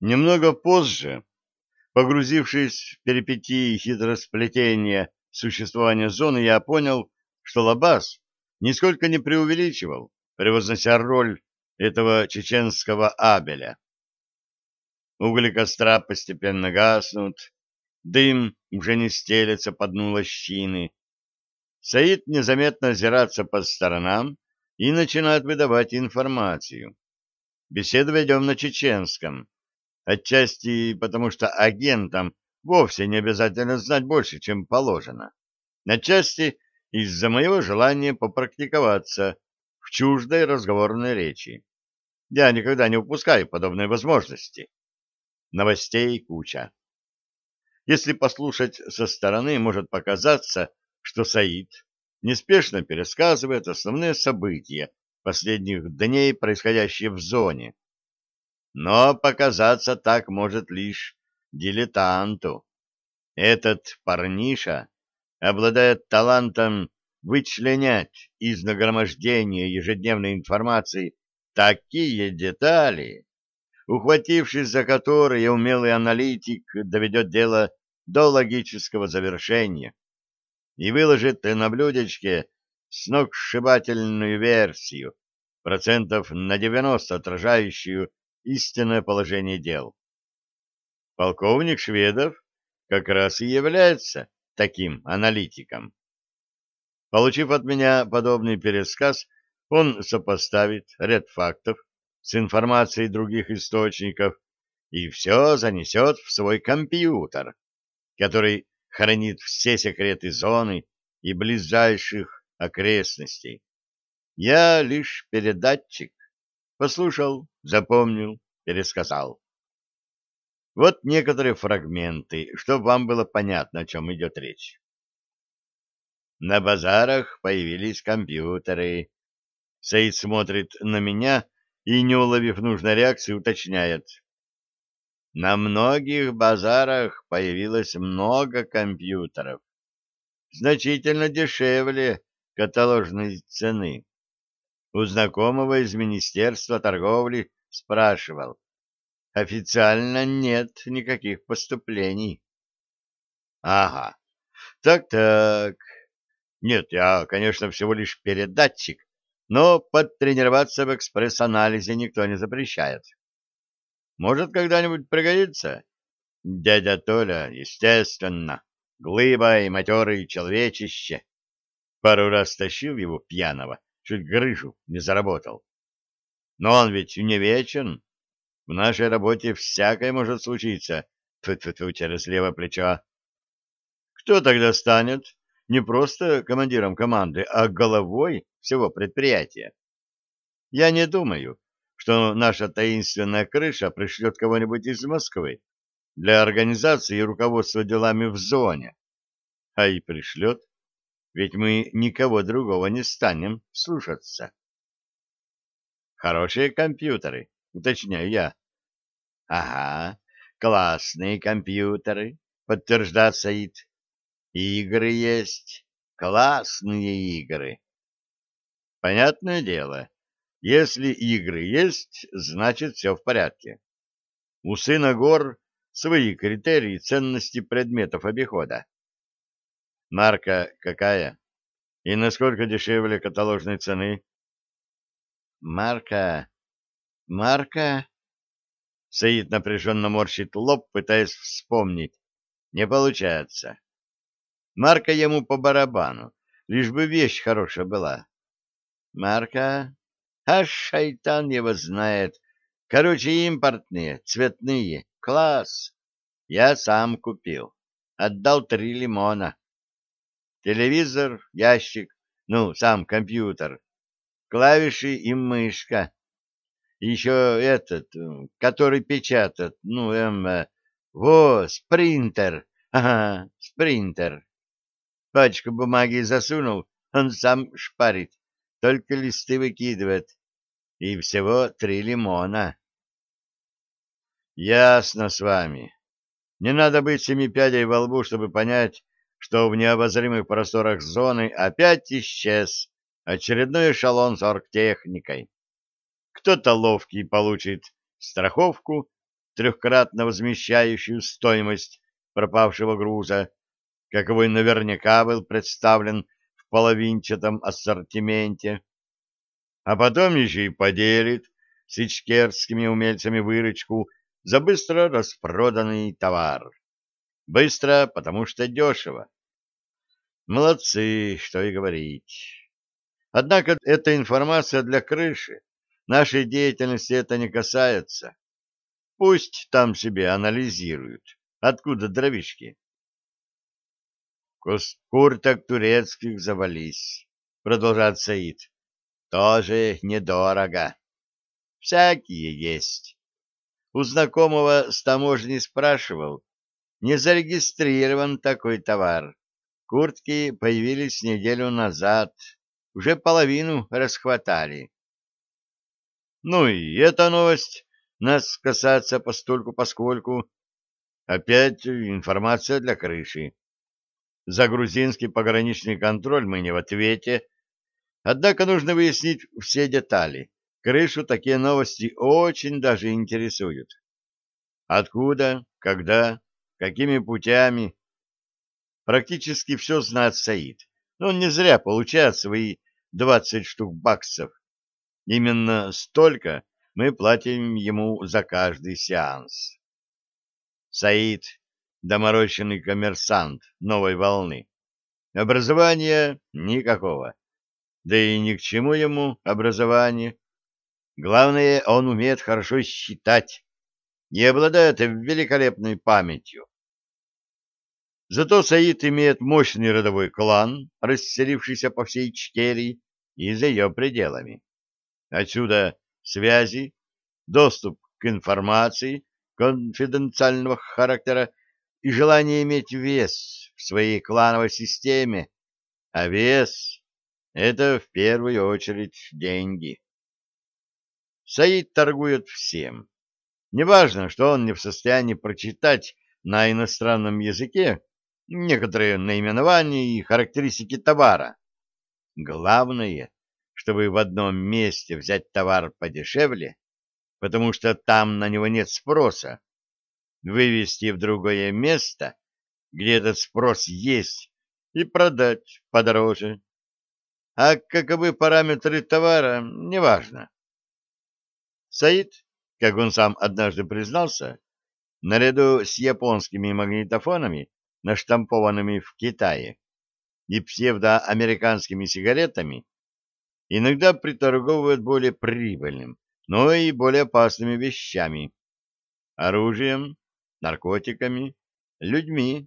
Немного позже, погрузившись в перипетии хитросплетения существования зоны, я понял, что Лабаз нисколько не преувеличивал, превознося роль этого чеченского Абеля. Угли костра постепенно гаснут, дым уже не стелется по дну лощины. Саид незаметно озираться по сторонам и начинает выдавать информацию. Беседу ведем на чеченском, отчасти потому, что агентам вовсе не обязательно знать больше, чем положено, отчасти из-за моего желания попрактиковаться в чуждой разговорной речи. Я никогда не упускаю подобной возможности. Новостей куча. Если послушать со стороны, может показаться, что Саид неспешно пересказывает основные события последних дней, происходящие в зоне. Но показаться так может лишь дилетанту. Этот парниша обладает талантом вычленять из нагромождения ежедневной информации такие детали, ухватившись за которые умелый аналитик доведет дело до логического завершения и выложит на блюдечке сногсшибательную версию, процентов на 90 отражающую истинное положение дел. Полковник Шведов как раз и является таким аналитиком. Получив от меня подобный пересказ, он сопоставит ряд фактов с информацией других источников и все занесет в свой компьютер, который хранит все секреты зоны и ближайших окрестностей. Я лишь передатчик. Послушал, запомнил, пересказал. Вот некоторые фрагменты, чтобы вам было понятно, о чем идет речь. На базарах появились компьютеры, Саид смотрит на меня и, не уловив нужной реакции, уточняет. На многих базарах появилось много компьютеров. Значительно дешевле каталожной цены. У знакомого из Министерства торговли спрашивал. Официально нет никаких поступлений. Ага. Так-так. Нет, я, конечно, всего лишь передатчик, но подтренироваться в экспресс-анализе никто не запрещает. Может, когда-нибудь пригодится? Дядя Толя, естественно, глыба и матерый человечище. Пару раз тащил его пьяного, чуть грыжу не заработал. Но он ведь не вечен. В нашей работе всякое может случиться. Тьфу-тьфу-тьфу, через левое плечо. Кто тогда станет не просто командиром команды, а головой всего предприятия. Я не думаю, что наша таинственная крыша пришлет кого-нибудь из Москвы для организации и руководства делами в зоне. А и пришлет, ведь мы никого другого не станем слушаться. Хорошие компьютеры, уточняю я. Ага, классные компьютеры, подтверждает Саид. Игры есть, классные игры. Понятное дело, если игры есть, значит все в порядке. У сына гор свои критерии ценности предметов обихода. Марка какая? И насколько дешевле каталожной цены? Марка... Марка... Саид напряженно морщит лоб, пытаясь вспомнить. Не получается. Марка ему по барабану, лишь бы вещь хорошая была. Марка? А шайтан его знает. Короче, импортные, цветные. Класс. Я сам купил. Отдал три лимона. Телевизор, ящик, ну, сам компьютер. Клавиши и мышка. Еще этот, который печатает, ну, эм, э, во, спринтер. Ага, спринтер. Пачку бумаги засунул, он сам шпарит, только листы выкидывает. И всего три лимона. Ясно с вами. Не надо быть семи пядей во лбу, чтобы понять, что в необозримых просторах зоны опять исчез очередной эшелон с оргтехникой. Кто-то ловкий получит страховку, трехкратно возмещающую стоимость пропавшего груза, каковой наверняка был представлен в половинчатом ассортименте, а потом еще и поделит с ичкерскими умельцами выручку за быстро распроданный товар. Быстро, потому что дешево. Молодцы, что и говорить. Однако эта информация для крыши. Нашей деятельности это не касается. Пусть там себе анализируют, откуда дровишки. Курток турецких завались, продолжает Саид. Тоже недорого. Всякие есть. У знакомого с таможни спрашивал, не зарегистрирован такой товар. Куртки появились неделю назад, уже половину расхватали. Ну и эта новость нас касается постольку поскольку. Опять информация для крыши. За грузинский пограничный контроль мы не в ответе. Однако нужно выяснить все детали. Крышу такие новости очень даже интересуют. Откуда, когда, какими путями. Практически все знает Саид. Он не зря получает свои двадцать штук баксов. Именно столько мы платим ему за каждый сеанс. Саид — доморощенный коммерсант новой волны. Образования никакого. Да и ни к чему ему образование. Главное, он умеет хорошо считать и обладает великолепной памятью. Зато Саид имеет мощный родовой клан, расселившийся по всей Чкерии и за ее пределами. Отсюда связи, доступ к информации конфиденциального характера и желание иметь вес в своей клановой системе, а вес — это в первую очередь деньги. Саид торгует всем. Неважно, что он не в состоянии прочитать на иностранном языке некоторые наименования и характеристики товара. Главное, чтобы в одном месте взять товар подешевле, потому что там на него нет спроса, вывести в другое место, где этот спрос есть, и продать подороже. А каковы параметры товара, неважно. Саид, как он сам однажды признался, наряду с японскими магнитофонами, наштампованными в Китае, и псевдоамериканскими сигаретами, иногда приторговывают более прибыльным, но и более опасными вещами. Оружием, наркотиками, людьми.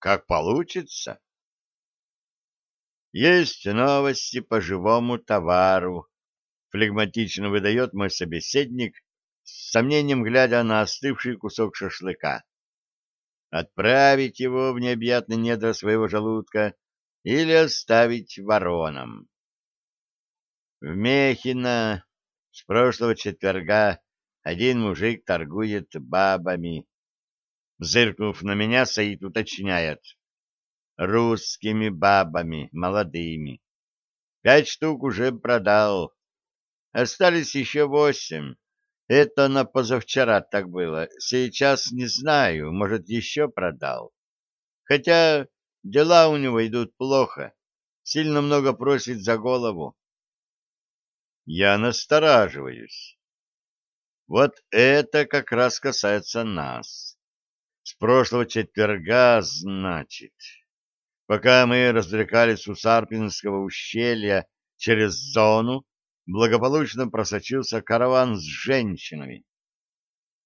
Как получится. Есть новости по живому товару, флегматично выдает мой собеседник, с сомнением глядя на остывший кусок шашлыка. Отправить его в необъятные недра своего желудка или оставить вороном. В Мехино с прошлого четверга один мужик торгует бабами. Зыркнув на меня, Саид уточняет. Русскими бабами, молодыми. Пять штук уже продал. Остались еще восемь. Это на позавчера так было. Сейчас не знаю, может, еще продал. Хотя дела у него идут плохо. Сильно много просит за голову. Я настораживаюсь. Вот это как раз касается нас. С прошлого четверга, значит. Пока мы развлекались у Сарпинского ущелья через зону, благополучно просочился караван с женщинами.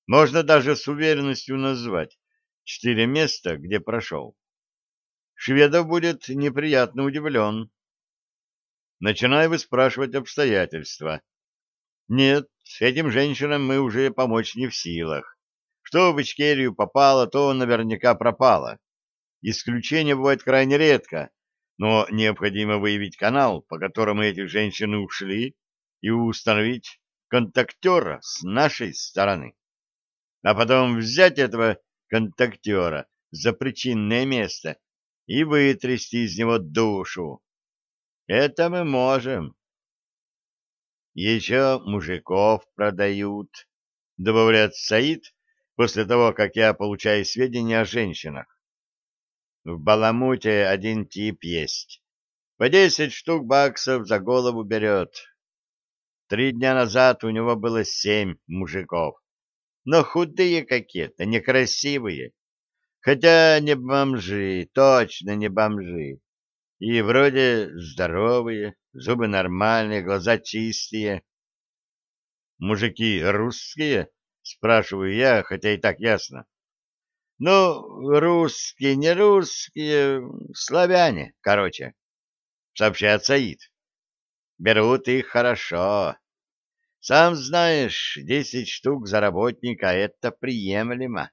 Можно даже с уверенностью назвать четыре места, где прошел. Шведов будет неприятно удивлен. Начинаю выспрашивать обстоятельства. Нет, этим женщинам мы уже помочь не в силах. Что в Ичкерию попало, то наверняка пропало. Исключения бывают крайне редко, но необходимо выявить канал, по которому эти женщины ушли, и установить контактера с нашей стороны. А потом взять этого контактера за причинное место и вытрясти из него душу. Это мы можем. Еще мужиков продают, добавляет Саид, после того, как я получаю сведения о женщинах. В Баламуте один тип есть. По десять штук баксов за голову берет. Три дня назад у него было семь мужиков. Но худые какие-то, некрасивые. Хотя не бомжи, точно не бомжи. И вроде здоровые, зубы нормальные, глаза чистые. Мужики русские? Спрашиваю я, хотя и так ясно. Ну, русские, не русские, славяне, короче, сообщает Саид. Берут их хорошо. Сам знаешь, десять штук за работника — это приемлемо.